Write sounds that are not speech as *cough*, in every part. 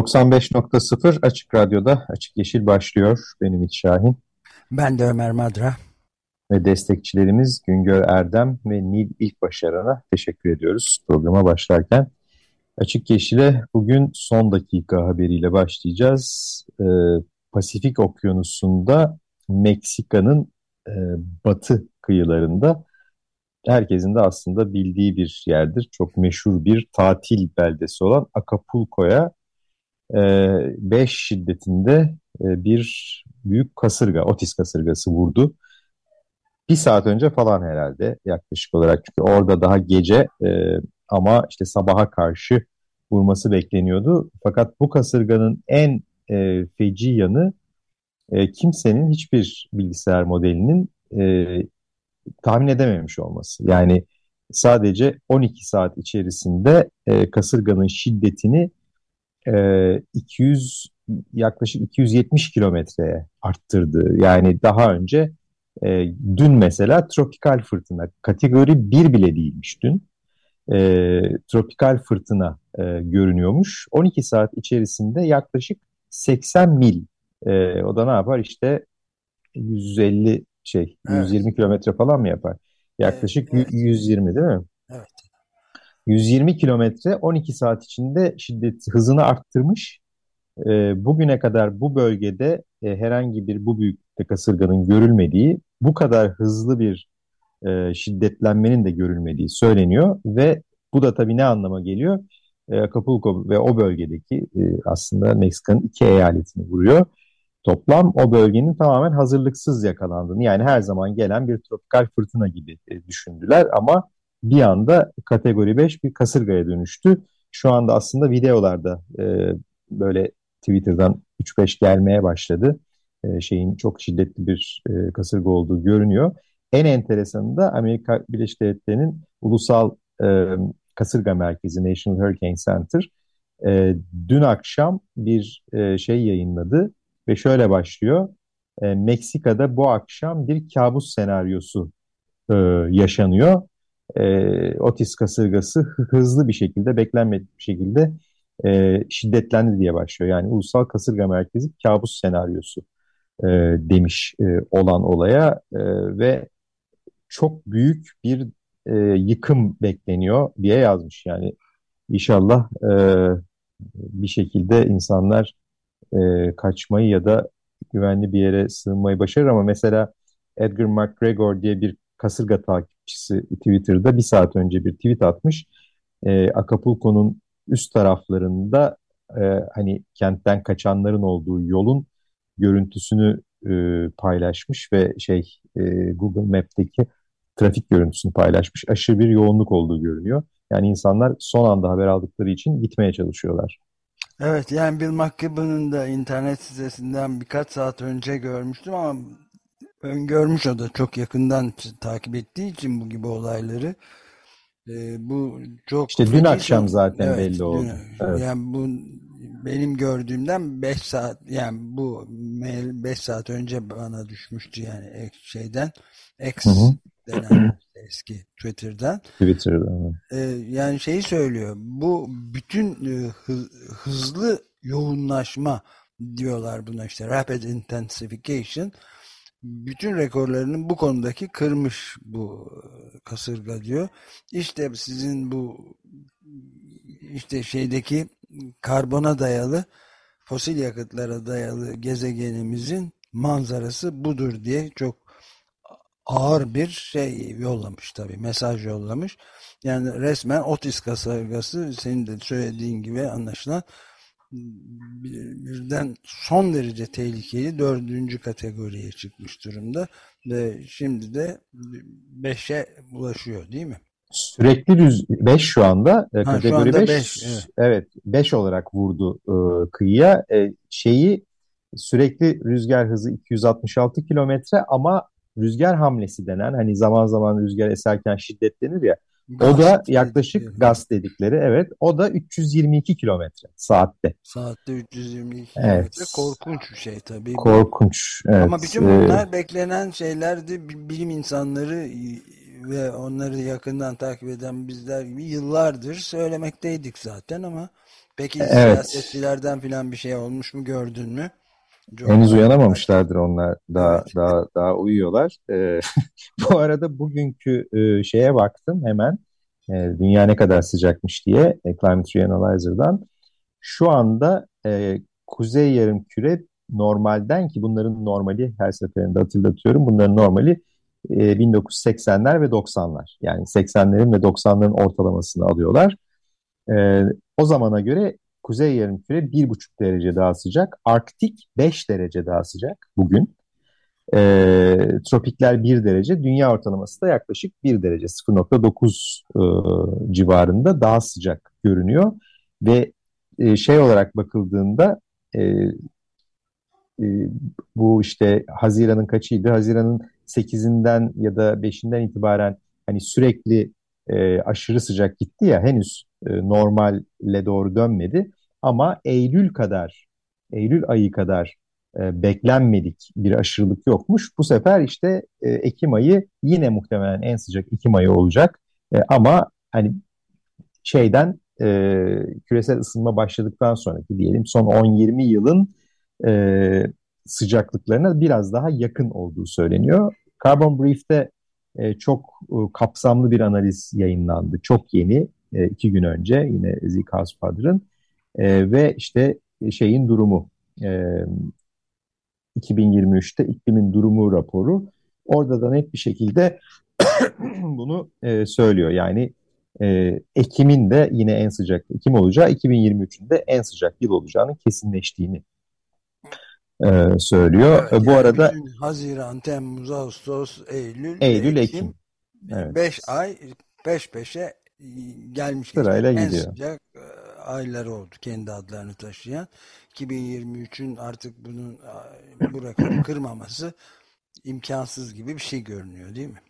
...95.0 Açık Radyo'da Açık Yeşil başlıyor. Benim Ümit Şahin. Ben de Ömer Madra. Ve destekçilerimiz Güngör Erdem ve Nil İlkbaşaran'a teşekkür ediyoruz programa başlarken. Açık Yeşil'e bugün son dakika haberiyle başlayacağız. Ee, Pasifik Okyanusu'nda Meksika'nın e, batı kıyılarında herkesin de aslında bildiği bir yerdir. Çok meşhur bir tatil beldesi olan Acapulco'ya 5 e, şiddetinde e, bir büyük kasırga, otis kasırgası vurdu. Bir saat önce falan herhalde yaklaşık olarak çünkü orada daha gece e, ama işte sabaha karşı vurması bekleniyordu. Fakat bu kasırganın en e, feci yanı kimsenin hiçbir bilgisayar modelinin tahmin edememiş olması. Yani sadece 12 saat içerisinde kasırganın şiddetini e, 200 yaklaşık 270 kilometreye arttırdı. Yani daha önce e, dün mesela tropikal fırtına kategori 1 bile değilmiş dün. E, tropikal fırtına e, görünüyormuş. 12 saat içerisinde yaklaşık 80 mil. E, o da ne yapar? İşte 150 şey, evet. 120 kilometre falan mı yapar? Yaklaşık evet, evet. 120 değil mi? Evet. 120 kilometre 12 saat içinde şiddet hızını arttırmış. E, bugüne kadar bu bölgede e, herhangi bir bu büyüklükte kasırganın görülmediği, bu kadar hızlı bir e, şiddetlenmenin de görülmediği söyleniyor ve bu da tabii ne anlama geliyor? E, Acapulco ve o bölgedeki e, aslında Meksika'nın iki eyaletini vuruyor. Toplam o bölgenin tamamen hazırlıksız yakalandığını yani her zaman gelen bir tropikal fırtına gibi e, düşündüler ama bir anda kategori 5 bir kasırgaya dönüştü. Şu anda aslında videolarda e, böyle Twitter'dan 3-5 gelmeye başladı. E, şeyin çok şiddetli bir e, kasırga olduğu görünüyor. En enteresanı da Amerika Birleşik Devletleri'nin ulusal e, kasırga merkezi National Hurricane Center e, dün akşam bir e, şey yayınladı ve şöyle başlıyor. E, Meksika'da bu akşam bir kabus senaryosu e, yaşanıyor. E, Otis kasırgası hızlı bir şekilde, beklenmedik bir şekilde e, şiddetlendi diye başlıyor. Yani Ulusal Kasırga Merkezi kabus senaryosu e, demiş e, olan olaya e, ve çok büyük bir e, yıkım bekleniyor diye yazmış. Yani inşallah e, bir şekilde insanlar e, kaçmayı ya da güvenli bir yere sığınmayı başarır ama mesela Edgar McGregor diye bir kasırga takipçisi Twitter'da bir saat önce bir tweet atmış. E, Acapulco'nun üst taraflarında e, hani kentten kaçanların olduğu yolun görüntüsünü e, paylaşmış ve şey e, Google Map'teki trafik görüntüsünü paylaşmış. Aşırı bir yoğunluk olduğu görünüyor. Yani insanlar son anda haber aldıkları için gitmeye çalışıyorlar. Evet yani Bill McKibben'ın da internet sitesinden birkaç saat önce görmüştüm ama görmüş o da çok yakından takip ettiği için bu gibi olayları. E, bu çok işte dün akşam zaten evet, belli oldu. Dün, evet. Yani bu benim gördüğümden 5 saat yani bu mail 5 saat önce bana düşmüştü yani şeyden X hı hı. denen eski Twitter'dan. Twitter'dan. Ee, yani şeyi söylüyor. Bu bütün e, hızlı yoğunlaşma diyorlar buna işte rapid intensification bütün rekorlarının bu konudaki kırmış bu e, kasırga diyor. İşte sizin bu işte şeydeki karbona dayalı fosil yakıtlara dayalı gezegenimizin manzarası budur diye çok ağır bir şey yollamış tabii mesaj yollamış. Yani resmen Otis kasırgası senin de söylediğin gibi anlaşılan birden son derece tehlikeli dördüncü kategoriye çıkmış durumda ve şimdi de beşe ulaşıyor değil mi? Sürekli rüz 5 şu anda e, Ha, kategori anda 5 beş, evet. evet 5 olarak vurdu e, kıyıya. E, şeyi sürekli rüzgar hızı 266 kilometre ama rüzgar hamlesi denen hani zaman zaman rüzgar eserken şiddetlenir ya o da yaklaşık dedikleri. gaz dedikleri evet o da 322 kilometre saatte. Saatte 322 Evet. kilometre korkunç bir şey tabii. Korkunç. Evet. Ama bütün E, bunlar beklenen şeylerdi. Bi- Bilim insanları ve onları yakından takip eden bizler gibi yıllardır söylemekteydik zaten ama peki Evet. siyasetçilerden filan bir şey olmuş mu gördün mü? Henüz uyanamamışlardır onlar. Daha Evet. daha daha uyuyorlar. Ee, *laughs* bu arada bugünkü e, şeye baktım hemen. E, dünya ne kadar sıcakmış diye e, Climate Reanalyzer'dan. Şu anda e, kuzey yarımküre normalden ki bunların normali her seferinde hatırlatıyorum. Bunların normali e, 1980'ler ve 90'lar. Yani 80'lerin ve 90'ların ortalamasını alıyorlar. E, o zamana göre kuzey yarımküre 1,5 derece daha sıcak. Arktik 5 derece daha sıcak bugün. E, tropikler 1 derece. Dünya ortalaması da yaklaşık 1 derece 0.9 e, civarında daha sıcak görünüyor. Ve e, şey olarak bakıldığında e, e, bu işte Haziran'ın kaçıydı? Haziran'ın 8'inden ya da 5'inden itibaren hani sürekli e, aşırı sıcak gitti ya henüz e, normale doğru dönmedi. Ama Eylül kadar, Eylül ayı kadar e, beklenmedik bir aşırılık yokmuş. Bu sefer işte e, Ekim ayı yine muhtemelen en sıcak Ekim ayı olacak. E, ama hani şeyden e, küresel ısınma başladıktan sonraki diyelim son 10-20 yılın e, sıcaklıklarına biraz daha yakın olduğu söyleniyor. Carbon Brief'te e, çok e, kapsamlı bir analiz yayınlandı. Çok yeni, e, iki gün önce yine Housefather'ın e, ve işte şeyin durumu e, 2023'te iklimin durumu raporu. Orada da net bir şekilde *coughs* bunu söylüyor. Yani Ekim'in de yine en sıcak Ekim olacağı, 2023'ün de en sıcak yıl olacağının kesinleştiğini e, söylüyor. Evet, E, bu yani arada Haziran, Temmuz, Ağustos, Eylül, Eylül, Ekim, Ekim. Evet. 5 ay peş peşe gelmiş Sırayla en gidiyor. sıcak e, ayları oldu kendi adlarını taşıyan. 2023'ün artık bunun bu rakamı *coughs* kırmaması imkansız gibi bir şey görünüyor değil mi?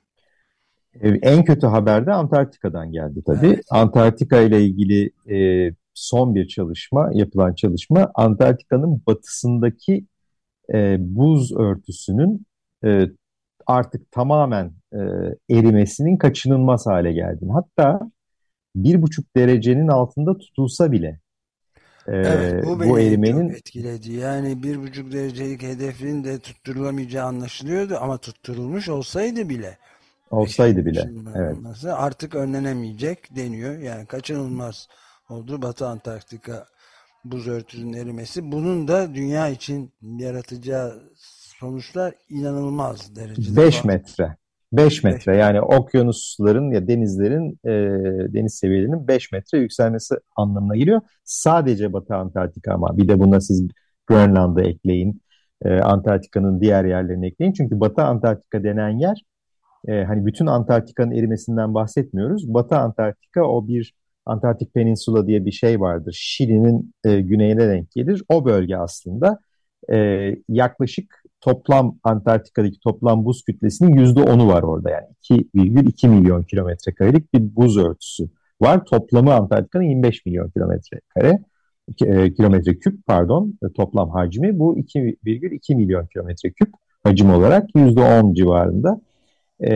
E, En kötü haber de Antarktika'dan geldi tabii. Evet. Antarktika ile ilgili e, son bir çalışma, yapılan çalışma Antarktika'nın batısındaki e, buz örtüsünün e, artık tamamen e, erimesinin kaçınılmaz hale geldiğini. Hatta bir buçuk derecenin altında tutulsa bile e, Evet, bu bu erimenin etkiledi. Yani bir buçuk derecelik hedefin de tutturulamayacağı anlaşılıyordu ama tutturulmuş olsaydı bile olsaydı bile. Evet. artık önlenemeyecek deniyor. Yani kaçınılmaz oldu Batı Antarktika buz örtüsünün erimesi. Bunun da dünya için yaratacağı sonuçlar inanılmaz derecede. 5 fazla. metre. 5 Beş metre yani okyanusların ya denizlerin e, deniz seviyelerinin 5 metre yükselmesi anlamına geliyor. Sadece Batı Antarktika ama bir de buna siz Grönland'ı ekleyin. E, Antarktika'nın diğer yerlerini ekleyin. Çünkü Batı Antarktika denen yer e, hani bütün Antarktika'nın erimesinden bahsetmiyoruz. Batı Antarktika o bir Antarktik Peninsula diye bir şey vardır. Şili'nin e, güneyine denk gelir. O bölge aslında e, yaklaşık toplam Antarktika'daki toplam buz kütlesinin yüzde onu var orada yani 2,2 milyon kilometre karelik bir buz örtüsü var. Toplamı Antarktika'nın 25 milyon kilometre kare e, kilometre küp pardon e, toplam hacmi bu 2,2 milyon kilometre küp hacim olarak yüzde on civarında E,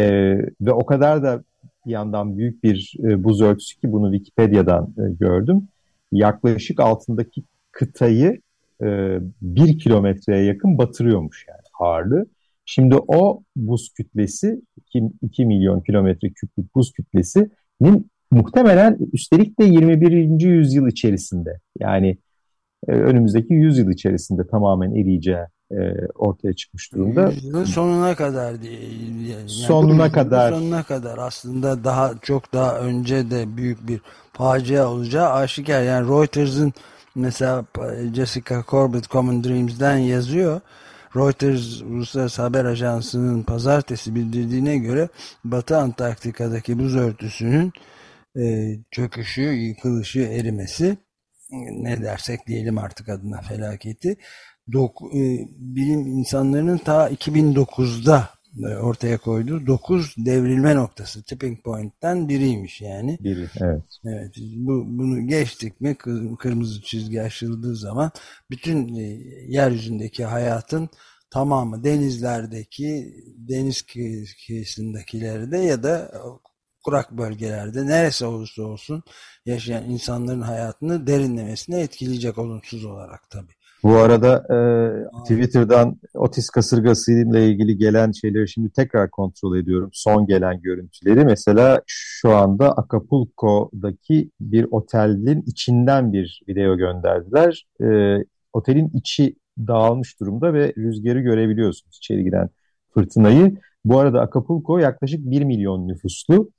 ve o kadar da bir yandan büyük bir e, buz örtüsü ki bunu Wikipedia'dan e, gördüm. Yaklaşık altındaki kıtayı e, bir kilometreye yakın batırıyormuş yani ağırlığı. Şimdi o buz kütlesi 2, 2 milyon kilometre küplük buz kütlesinin muhtemelen üstelik de 21. yüzyıl içerisinde yani e, önümüzdeki yüzyıl içerisinde tamamen eriyeceği ortaya çıkmış durumda. Yüzyılın sonuna kadar diye. Yani Sonuna kadar. Sonuna kadar aslında daha çok daha önce de büyük bir facia olacağı aşikar. Yani Reuters'ın mesela Jessica Corbett Common Dreams'den yazıyor. Reuters Uluslararası Haber Ajansı'nın pazartesi bildirdiğine göre Batı Antarktika'daki buz örtüsünün e, çöküşü, yıkılışı, erimesi ne dersek diyelim artık adına felaketi dok, e, bilim insanlarının ta 2009'da e, ortaya koyduğu 9 devrilme noktası tipping point'ten biriymiş yani. Biri evet. Evet bu, bunu geçtik mi kırmızı çizgi aşıldığı zaman bütün e, yeryüzündeki hayatın tamamı denizlerdeki deniz kıyısındakilerde ya da kurak bölgelerde neresi olursa olsun yaşayan insanların hayatını derinlemesine etkileyecek olumsuz olarak tabii. Bu arada e, Twitter'dan otis kasırgası ile ilgili gelen şeyleri şimdi tekrar kontrol ediyorum. Son gelen görüntüleri. Mesela şu anda Acapulco'daki bir otelin içinden bir video gönderdiler. E, otelin içi dağılmış durumda ve rüzgarı görebiliyorsunuz içeri giren fırtınayı. Bu arada Acapulco yaklaşık 1 milyon nüfuslu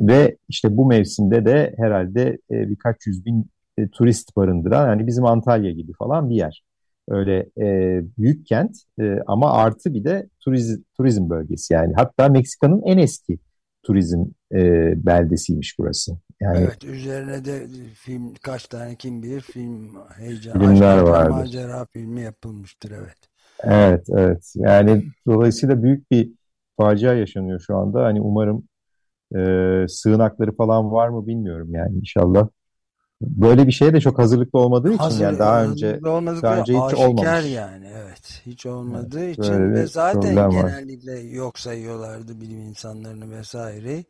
ve işte bu mevsimde de herhalde e, birkaç yüz bin e, turist barındıran yani bizim Antalya gibi falan bir yer. Öyle e, büyük kent e, ama artı bir de turizm, turizm bölgesi yani. Hatta Meksika'nın en eski turizm e, beldesiymiş burası. Yani, evet üzerine de film kaç tane kim bilir film heyecan filmler vardır. macera filmi yapılmıştır evet. Evet evet yani dolayısıyla büyük bir facia yaşanıyor şu anda. Hani umarım e, sığınakları falan var mı bilmiyorum yani inşallah böyle bir şeye de çok hazırlıklı olmadığı için Hazır, yani daha önce daha önce hiç olmamış. yani evet hiç olmadığı evet, için ve zaten genellikle var. yok sayıyorlardı bilim insanlarını vesaire.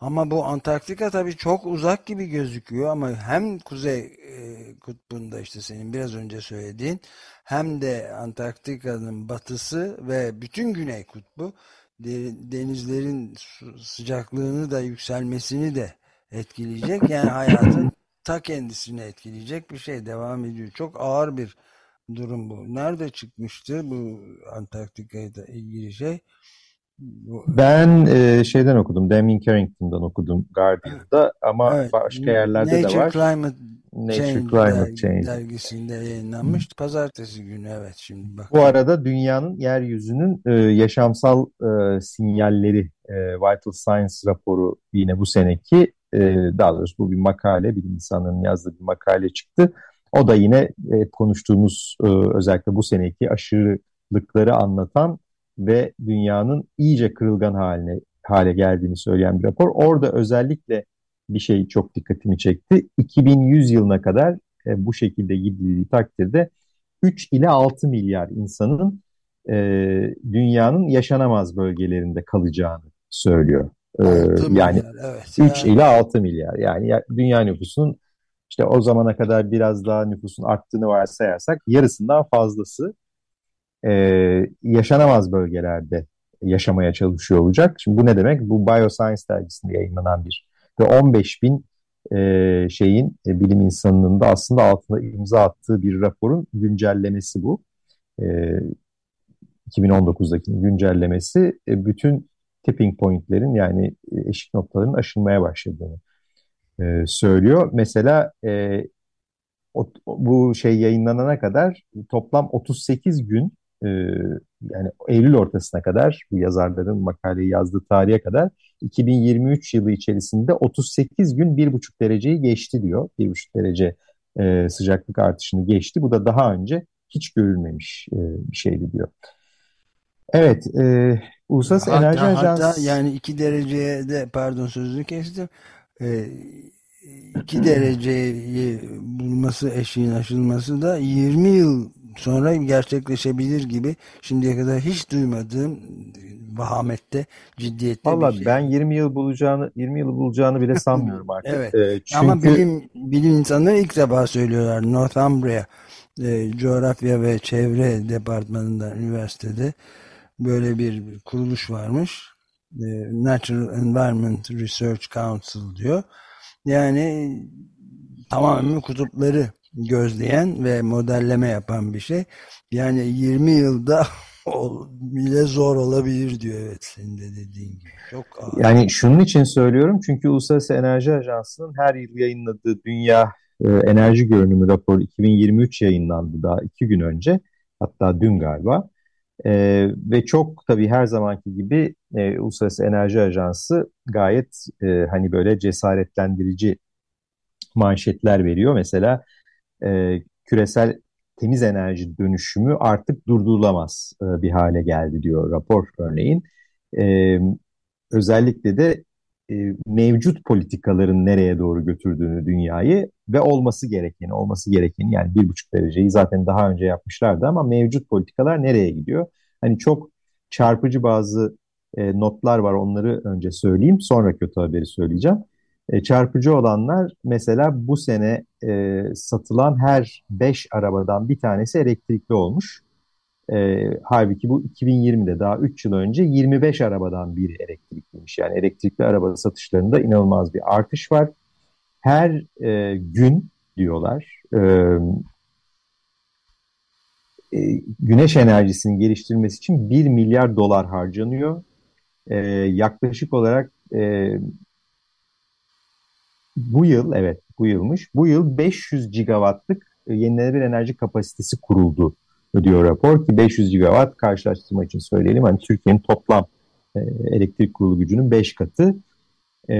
Ama bu Antarktika tabii çok uzak gibi gözüküyor ama hem kuzey e, kutbunda işte senin biraz önce söylediğin hem de Antarktika'nın batısı ve bütün güney kutbu denizlerin sıcaklığını da yükselmesini de etkileyecek. Yani hayatın ta kendisini etkileyecek bir şey devam ediyor. Çok ağır bir durum bu. Nerede çıkmıştı bu Antarktika ile ilgili şey? Bu... Ben e, şeyden okudum, Damien Carrington'dan okudum Guardian'da ama evet. başka yerlerde Nature de var. Climate Nature Change, Climate Change dergisinde yayınlanmıştı. Pazartesi günü evet şimdi bak. Bu arada dünyanın yeryüzünün e, yaşamsal e, sinyalleri e, Vital Science raporu yine bu seneki e, daha doğrusu bu bir makale, bilim insanlarının yazdığı bir makale çıktı. O da yine e, konuştuğumuz e, özellikle bu seneki aşırılıkları anlatan ve dünyanın iyice kırılgan haline hale geldiğini söyleyen bir rapor. Orada özellikle bir şey çok dikkatimi çekti. 2100 yılına kadar e, bu şekilde gidildiği takdirde 3 ile 6 milyar insanın e, dünyanın yaşanamaz bölgelerinde kalacağını söylüyor. E, yani milyar, evet. 3 yani. ile 6 milyar yani dünya nüfusunun işte o zamana kadar biraz daha nüfusun arttığını varsayarsak yarısından fazlası e, yaşanamaz bölgelerde yaşamaya çalışıyor olacak. Şimdi bu ne demek? Bu Bioscience dergisinde yayınlanan bir ve 15 bin e, şeyin e, bilim insanının da aslında altına imza attığı bir raporun güncellemesi bu. E, 2019'daki güncellemesi e, bütün tipping pointlerin yani eşik noktaların aşılmaya başladığını e, söylüyor. Mesela e, o, bu şey yayınlanana kadar toplam 38 gün e, yani Eylül ortasına kadar bu yazarların makaleyi yazdığı tarihe kadar 2023 yılı içerisinde 38 gün 1,5 dereceyi geçti diyor. 1,5 derece e, sıcaklık artışını geçti. Bu da daha önce hiç görülmemiş e, bir şeydi diyor. Evet, e, Uluslararası hatta, Enerji Ajansı... Hatta yani 2 dereceye de pardon sözünü kestim. E, 2 dereceyi bulması eşiğin aşılması da 20 yıl sonra gerçekleşebilir gibi şimdiye kadar hiç duymadığım vahamette, ciddiyette Vallahi bir şey. ben 20 yıl bulacağını 20 yıl bulacağını bile *laughs* sanmıyorum artık. evet. Ee, çünkü... Ama bilim bilim insanları ilk defa söylüyorlar. Northumbria e, coğrafya ve çevre departmanında üniversitede böyle bir kuruluş varmış. E, Natural Environment Research Council diyor. Yani tamamen kutupları gözleyen ve modelleme yapan bir şey. Yani 20 yılda *laughs* bile zor olabilir diyor evet senin de dediğin gibi. Çok ağır. Yani şunun için söylüyorum çünkü Uluslararası Enerji Ajansı'nın her yıl yayınladığı Dünya e, Enerji Görünümü raporu 2023 yayınlandı daha iki gün önce hatta dün galiba. E, ve çok tabii her zamanki gibi e, Uluslararası Enerji Ajansı gayet e, hani böyle cesaretlendirici manşetler veriyor. Mesela e, küresel temiz enerji dönüşümü artık durdurulamaz e, bir hale geldi diyor rapor örneğin. E, özellikle de e, mevcut politikaların nereye doğru götürdüğünü dünyayı ve olması gerekeni, olması gerekeni yani bir buçuk dereceyi zaten daha önce yapmışlardı ama mevcut politikalar nereye gidiyor? Hani çok çarpıcı bazı e, notlar var onları önce söyleyeyim sonra kötü haberi söyleyeceğim. E, çarpıcı olanlar mesela bu sene e, satılan her 5 arabadan bir tanesi elektrikli olmuş. E, halbuki bu 2020'de daha 3 yıl önce 25 arabadan biri elektrikliymiş. Yani elektrikli araba satışlarında inanılmaz bir artış var. Her e, gün diyorlar e, e, güneş enerjisinin geliştirilmesi için 1 milyar dolar harcanıyor. E, yaklaşık olarak e, bu yıl evet bu yılmış. Bu yıl 500 gigawattlık e, yenilenebilir enerji kapasitesi kuruldu diyor rapor ki 500 gigawatt karşılaştırma için söyleyelim. Hani Türkiye'nin toplam e, elektrik kurulu gücünün 5 katı e,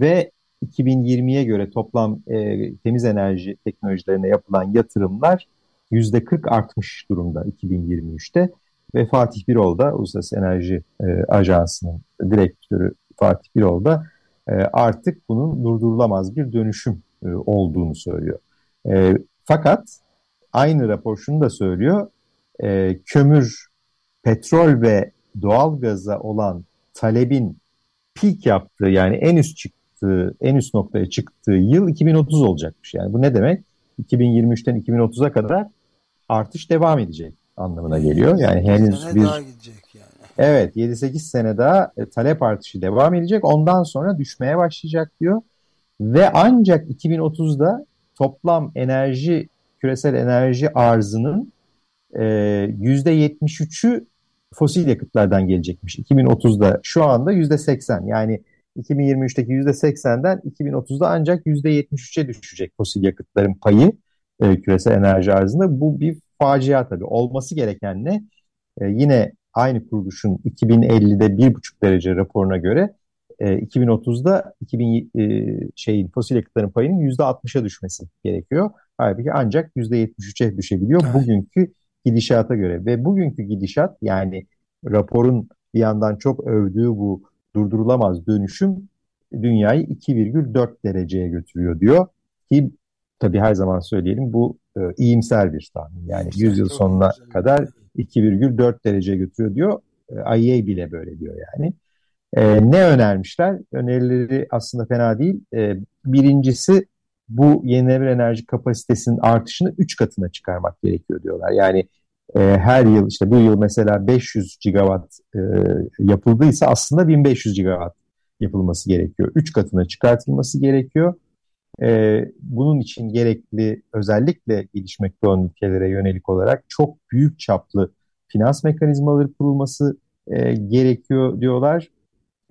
ve 2020'ye göre toplam e, temiz enerji teknolojilerine yapılan yatırımlar %40 artmış durumda 2023'te ve Fatih Birol da Uluslararası Enerji e, Ajansı'nın direktörü Fatih Birol da e, artık bunun durdurulamaz bir dönüşüm e, olduğunu söylüyor. E, fakat aynı rapor şunu da söylüyor. E, kömür, petrol ve doğal gaza olan talebin peak yaptığı yani en üst çıktığı, en üst noktaya çıktığı yıl 2030 olacakmış. Yani bu ne demek? 2023'ten 2030'a kadar artış devam edecek anlamına geliyor. Yani henüz bir daha gidecek yani. Evet 7-8 sene daha e, talep artışı devam edecek. Ondan sonra düşmeye başlayacak diyor. Ve ancak 2030'da toplam enerji küresel enerji arzının e, %73'ü fosil yakıtlardan gelecekmiş 2030'da. Şu anda %80 yani 2023'teki %80'den 2030'da ancak %73'e düşecek fosil yakıtların payı e, küresel enerji arzında. Bu bir facia tabii. Olması gereken ne? E, yine aynı kuruluşun 2050'de 1,5 derece raporuna göre e, 2030'da 2000 e, şeyin fosil yakıtların payının %60'a düşmesi gerekiyor. Halbuki ancak %73'e düşebiliyor evet. bugünkü gidişata göre. Ve bugünkü gidişat yani raporun bir yandan çok övdüğü bu durdurulamaz dönüşüm dünyayı 2,4 dereceye götürüyor diyor. Ki tabii her zaman söyleyelim bu e, iyimser bir tahmin. Yani iyimser, 100 yıl sonuna kadar 2,4 derece götürüyor diyor. E, IEA bile böyle diyor yani. E, ne önermişler? Önerileri aslında fena değil. E, birincisi bu yenilenebilir enerji kapasitesinin artışını 3 katına çıkarmak gerekiyor diyorlar. Yani e, her yıl işte bu yıl mesela 500 gigawatt e, yapıldıysa aslında 1500 gigawatt yapılması gerekiyor. 3 katına çıkartılması gerekiyor. E, bunun için gerekli özellikle gelişmekte olan ülkelere yönelik olarak çok büyük çaplı finans mekanizmaları kurulması e, gerekiyor diyorlar.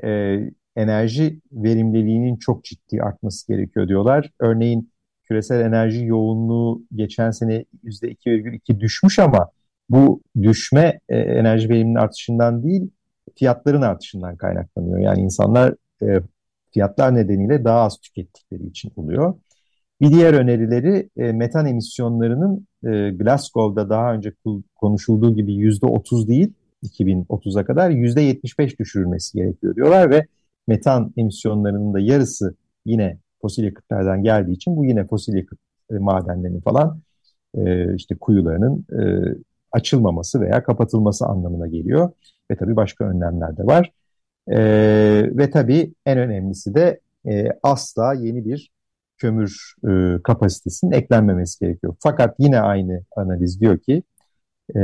E, enerji verimliliğinin çok ciddi artması gerekiyor diyorlar. Örneğin küresel enerji yoğunluğu geçen sene %2,2 düşmüş ama bu düşme e, enerji veriminin artışından değil fiyatların artışından kaynaklanıyor. Yani insanlar e, fiyatlar nedeniyle daha az tükettikleri için oluyor. Bir diğer önerileri e, metan emisyonlarının e, Glasgow'da daha önce konuşulduğu gibi %30 değil 2030'a kadar %75 düşürülmesi gerekiyor diyorlar ve metan emisyonlarının da yarısı yine fosil yakıtlardan geldiği için bu yine fosil yakıt e, madenlerinin falan e, işte kuyularının e, açılmaması veya kapatılması anlamına geliyor. Ve tabii başka önlemler de var. E, ve tabii en önemlisi de e, asla yeni bir kömür e, kapasitesinin eklenmemesi gerekiyor. Fakat yine aynı analiz diyor ki e,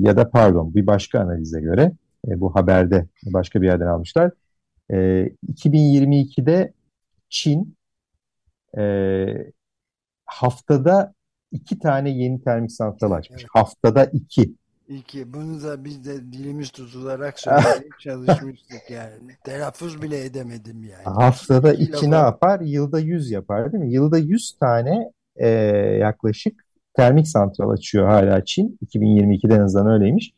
ya da pardon bir başka analize göre e, bu haberde başka bir yerden almışlar. E, 2022'de Çin e, haftada iki tane yeni termik santral açmış. Evet. Haftada iki. İki. Bunu da biz de dilimiz tutularak söylemeye *laughs* çalışmıştık yani. Telaffuz bile edemedim yani. Haftada iki, iki ne yapar? Yılda yüz yapar değil mi? Yılda yüz tane e, yaklaşık termik santral açıyor hala Çin. 2022'den en azından öyleymiş.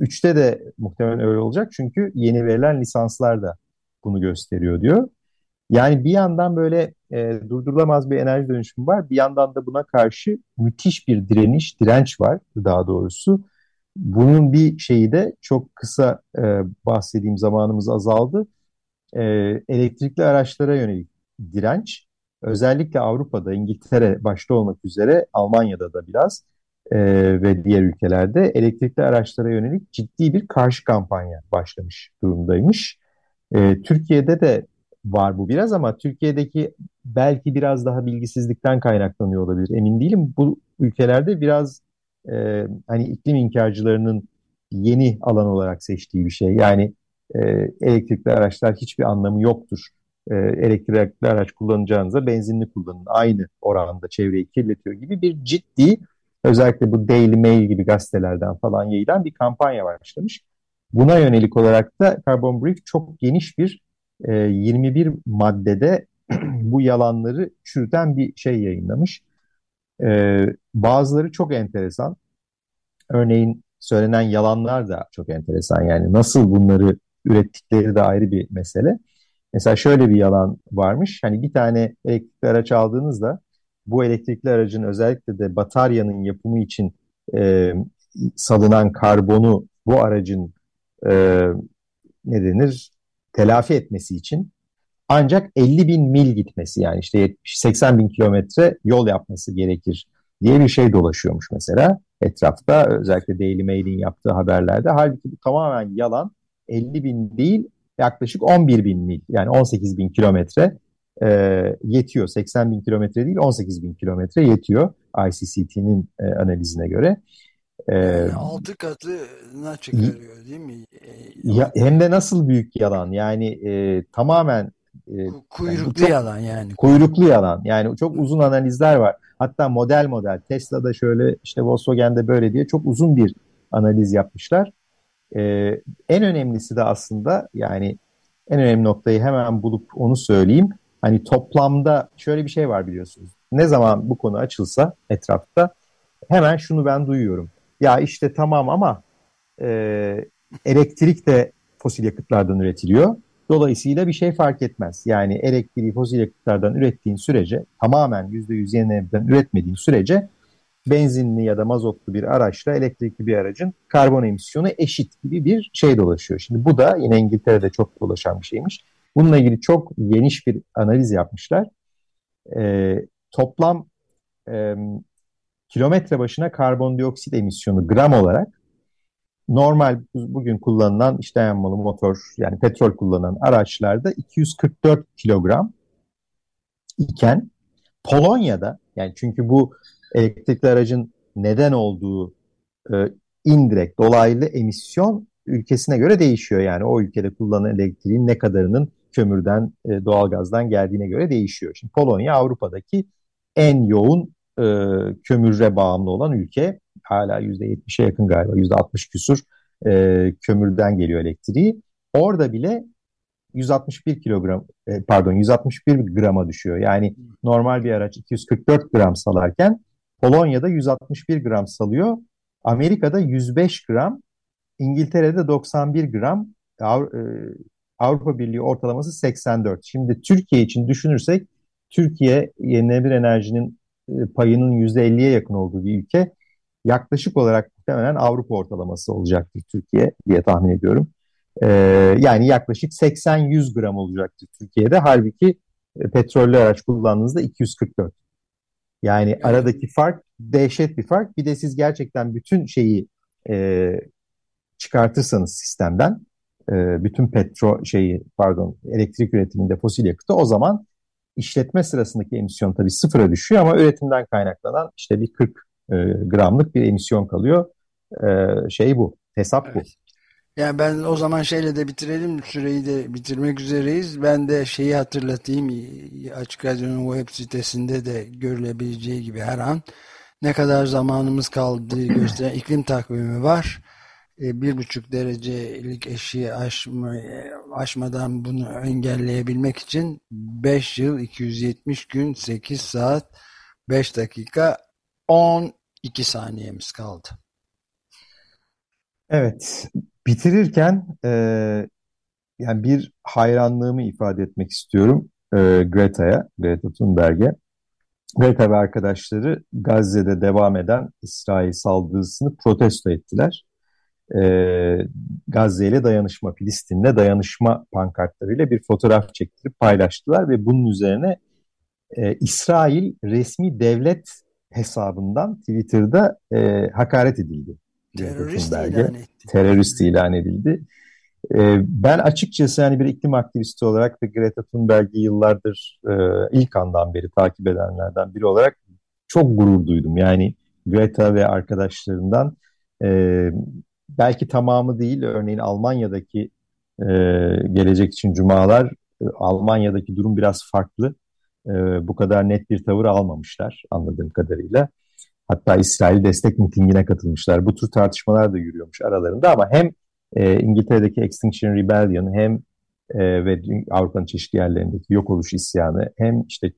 2023'te de muhtemelen öyle olacak çünkü yeni verilen lisanslar da bunu gösteriyor diyor. Yani bir yandan böyle e, durdurulamaz bir enerji dönüşümü var. Bir yandan da buna karşı müthiş bir direniş, direnç var daha doğrusu. Bunun bir şeyi de çok kısa e, bahsedeyim zamanımız azaldı. E, elektrikli araçlara yönelik direnç özellikle Avrupa'da, İngiltere başta olmak üzere Almanya'da da biraz e, ve diğer ülkelerde elektrikli araçlara yönelik ciddi bir karşı kampanya başlamış durumdaymış. E, Türkiye'de de var bu biraz ama Türkiye'deki belki biraz daha bilgisizlikten kaynaklanıyor olabilir. Emin değilim. Bu ülkelerde biraz e, hani iklim inkarcılarının yeni alan olarak seçtiği bir şey. Yani e, elektrikli araçlar hiçbir anlamı yoktur. E, elektrikli araç kullanacağınıza benzinli kullanın. Aynı oranda çevreyi kirletiyor gibi bir ciddi özellikle bu Daily Mail gibi gazetelerden falan yayılan bir kampanya başlamış. Buna yönelik olarak da Carbon Brief çok geniş bir e, 21 maddede *clears throat* bu yalanları çürüten bir şey yayınlamış. E, bazıları çok enteresan. Örneğin söylenen yalanlar da çok enteresan. Yani nasıl bunları ürettikleri de ayrı bir mesele. Mesela şöyle bir yalan varmış. Hani bir tane elektrikli araç aldığınızda bu elektrikli aracın özellikle de bataryanın yapımı için e, salınan karbonu bu aracın e, ne denir telafi etmesi için ancak 50 bin mil gitmesi yani işte 80 bin kilometre yol yapması gerekir diye bir şey dolaşıyormuş mesela etrafta özellikle Daily Mail'in yaptığı haberlerde. Halbuki bu tamamen yalan 50 bin değil yaklaşık 11 bin mil yani 18 bin kilometre e, yetiyor. 80 bin kilometre değil 18 bin kilometre yetiyor ICCT'nin e, analizine göre. Ee, yani altı katına çıkarıyor değil mi? E, ya, hem de nasıl büyük yalan yani e, tamamen e, kuyruklu yani çok, yalan yani. Kuyruklu yalan yani çok uzun analizler var. Hatta model model Tesla'da şöyle işte Volkswagen'de böyle diye çok uzun bir analiz yapmışlar. E, en önemlisi de aslında yani en önemli noktayı hemen bulup onu söyleyeyim. Hani toplamda şöyle bir şey var biliyorsunuz. Ne zaman bu konu açılsa etrafta hemen şunu ben duyuyorum. Ya işte tamam ama e, elektrik de fosil yakıtlardan üretiliyor. Dolayısıyla bir şey fark etmez. Yani elektriği fosil yakıtlardan ürettiğin sürece tamamen %100 yenilenebilirden üretmediğin sürece benzinli ya da mazotlu bir araçla elektrikli bir aracın karbon emisyonu eşit gibi bir şey dolaşıyor. Şimdi bu da yine İngiltere'de çok dolaşan bir şeymiş. Bununla ilgili çok geniş bir analiz yapmışlar. Ee, toplam e, kilometre başına karbondioksit emisyonu gram olarak normal bugün kullanılan işte yanmalı motor yani petrol kullanan araçlarda 244 kilogram iken Polonya'da yani çünkü bu elektrikli aracın neden olduğu e, indirekt dolaylı emisyon ülkesine göre değişiyor. Yani o ülkede kullanılan elektriğin ne kadarının kömürden, e, doğalgazdan geldiğine göre değişiyor. Şimdi Polonya Avrupa'daki en yoğun e, kömüre bağımlı olan ülke. Hala %70'e yakın galiba, %60 küsur e, kömürden geliyor elektriği. Orada bile 161 kilogram, e, pardon 161 grama düşüyor. Yani normal bir araç 244 gram salarken Polonya'da 161 gram salıyor. Amerika'da 105 gram, İngiltere'de 91 gram, e, Avrupa Birliği ortalaması 84. Şimdi Türkiye için düşünürsek Türkiye yenilenebilir enerjinin e, payının %50'ye yakın olduğu bir ülke. Yaklaşık olarak muhtemelen Avrupa ortalaması olacaktır Türkiye diye tahmin ediyorum. Ee, yani yaklaşık 80-100 gram olacaktır Türkiye'de. Halbuki e, petrollü araç kullandığınızda 244. Yani aradaki fark dehşet bir fark. Bir de siz gerçekten bütün şeyi e, çıkartırsanız sistemden e, bütün petro şeyi pardon elektrik üretiminde fosil yakıtı o zaman işletme sırasındaki emisyon tabii sıfıra düşüyor ama üretimden kaynaklanan işte bir 40 e, gramlık bir emisyon kalıyor. E, şey bu. Hesap evet. bu. Yani ben o zaman şeyle de bitirelim. Süreyi de bitirmek üzereyiz. Ben de şeyi hatırlatayım. Açık Radyo'nun web sitesinde de görülebileceği gibi her an ne kadar zamanımız kaldığı gösteren iklim takvimi var. E, bir buçuk derecelik eşiği aşma, aşmadan bunu engelleyebilmek için 5 yıl 270 gün 8 saat 5 dakika 12 saniyemiz kaldı. Evet, bitirirken e, yani bir hayranlığımı ifade etmek istiyorum e, Greta'ya, Greta Thunberg'e. Greta ve arkadaşları Gazze'de devam eden İsrail saldırısını protesto ettiler. E, Gazze ile dayanışma, Filistin'le dayanışma pankartlarıyla bir fotoğraf çektirip paylaştılar ve bunun üzerine e, İsrail resmi devlet hesabından Twitter'da e, hakaret edildi. Terörist ilan etti. Terörist ilan edildi. E, ben açıkçası yani bir iklim aktivisti olarak ve Greta Thunberg'i yıllardır e, ilk andan beri takip edenlerden biri olarak çok gurur duydum. Yani Greta ve arkadaşlarından e, belki tamamı değil örneğin Almanya'daki e, gelecek için cumalar e, Almanya'daki durum biraz farklı. E, bu kadar net bir tavır almamışlar anladığım kadarıyla. Hatta İsrail destek mitingine katılmışlar. Bu tür tartışmalar da yürüyormuş aralarında ama hem e, İngiltere'deki Extinction Rebellion hem e, ve Avrupa'nın çeşitli yerlerindeki yok oluş isyanı hem işte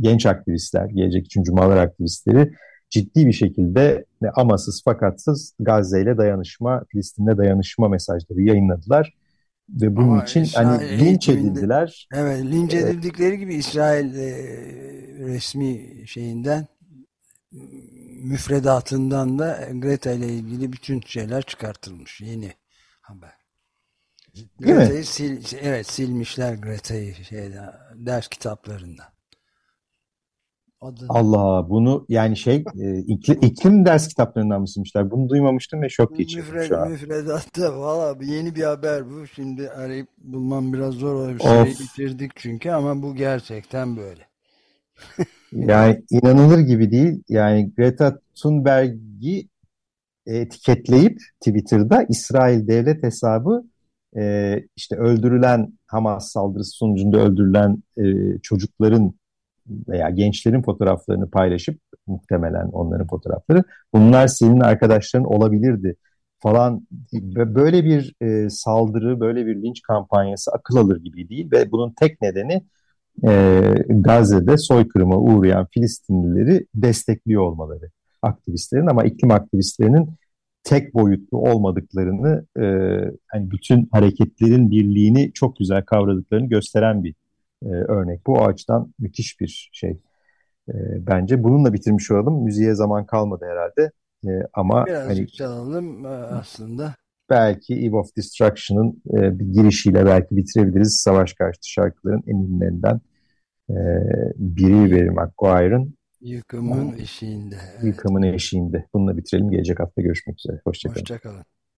genç aktivistler, gelecek için cumalar aktivistleri ciddi bir şekilde amasız fakatsız Gazze ile dayanışma, Filistin'le dayanışma mesajları yayınladılar. Ve bunun Ama için hani linç edildiler. Evet, linç edildikleri ee, gibi İsrail e, resmi şeyinden müfredatından da Greta ile ilgili bütün şeyler çıkartılmış. Yeni haber. Greta'yı sil, evet silmişler Greta'yı şeyden, ders kitaplarından. Adını. Allah bunu yani şey e, iklim, iklim ders kitaplarından mı silmişler? Bunu duymamıştım ve şok geçirdim Müfred, şu an. Müfredatta valla yeni bir haber bu. Şimdi arayıp bulmam biraz zor olur. Süreyi bitirdik çünkü ama bu gerçekten böyle. *laughs* yani inanılır gibi değil. Yani Greta Thunberg'i etiketleyip Twitter'da İsrail devlet hesabı e, işte öldürülen Hamas saldırısı sonucunda öldürülen e, çocukların veya gençlerin fotoğraflarını paylaşıp muhtemelen onların fotoğrafları bunlar senin arkadaşların olabilirdi falan böyle bir e, saldırı böyle bir linç kampanyası akıl alır gibi değil ve bunun tek nedeni e, Gazze'de soykırıma uğrayan Filistinlileri destekliyor olmaları. Aktivistlerin ama iklim aktivistlerinin tek boyutlu olmadıklarını e, hani bütün hareketlerin birliğini çok güzel kavradıklarını gösteren bir e, örnek. Bu açıdan müthiş bir şey e, bence. Bununla bitirmiş olalım. Müziğe zaman kalmadı herhalde. E, ama Birazcık hani, çalalım e, aslında. Belki Eve of Destruction'ın e, bir girişiyle belki bitirebiliriz. Savaş karşıtı şarkıların en ünlülerinden e, biri Barry McGuire'ın Yıkımın eşiğinde. Evet. Yıkımın eşiğinde. Bununla bitirelim. Gelecek hafta görüşmek üzere. Hoşçakalın. Hoşçakalın.